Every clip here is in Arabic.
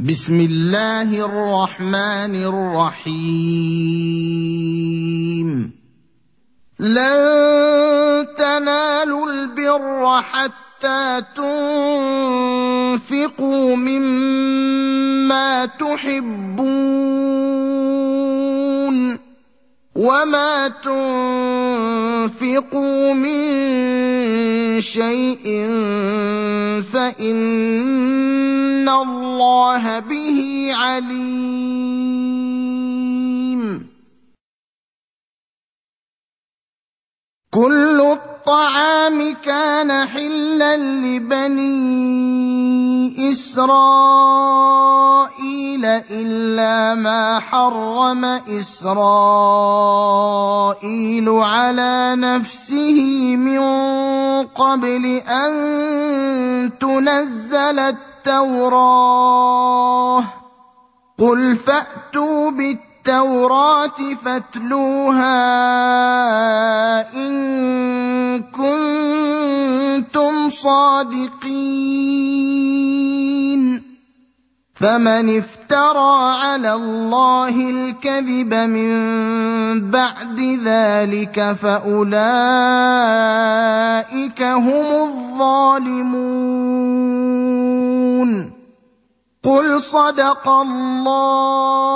بسم الله الرحمن الرحيم. لن تنالوا البر حتى تنفقوا مما تحبون وما تنفقوا من شيء فإن الله به عليم. كل الطعام كان حلا لبني اسرائيل الا ما حرم اسرائيل على نفسه من قبل ان تنزل التوراة. قل فأتوا بالتوراة التوراه فاتلوها إن كنتم صادقين. فمن افترى على الله الكذب من بعد ذلك فأولئك هم الظالمون. قل صدق الله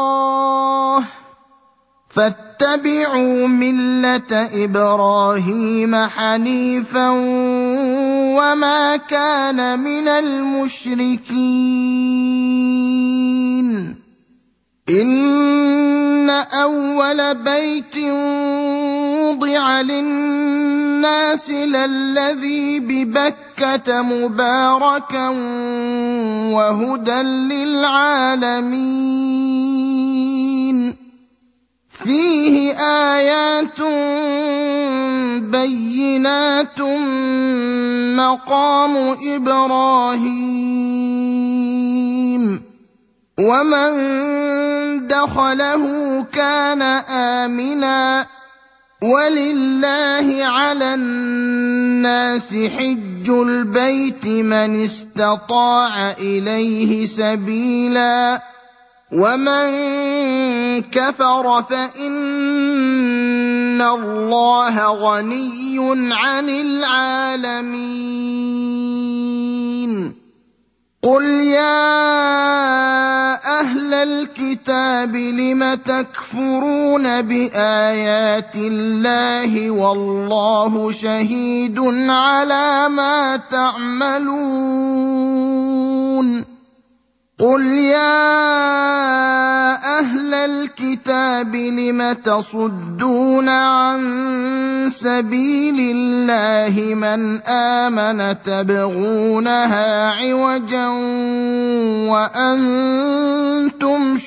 فاتبعوا مله إبراهيم حنيفا وما كان من المشركين ان اول بيت وضع للناس للذي ببكه مباركا وهدى للعالمين. فيه آيات بينات مقام إبراهيم. ومن دخله كان آمنا. ولله على الناس حج البيت من استطاع إليه سبيلا ومن كفر فإن الله غني عن العالمين. قل يا الكتاب لم تكفرون بآيات الله والله شهيد على ما تعملون. قل يا أهل الكتاب لم تصدون عن سبيل الله من آمن تبغونها عوجا وأنتم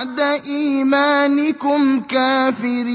بعد إيمانكم كافرين.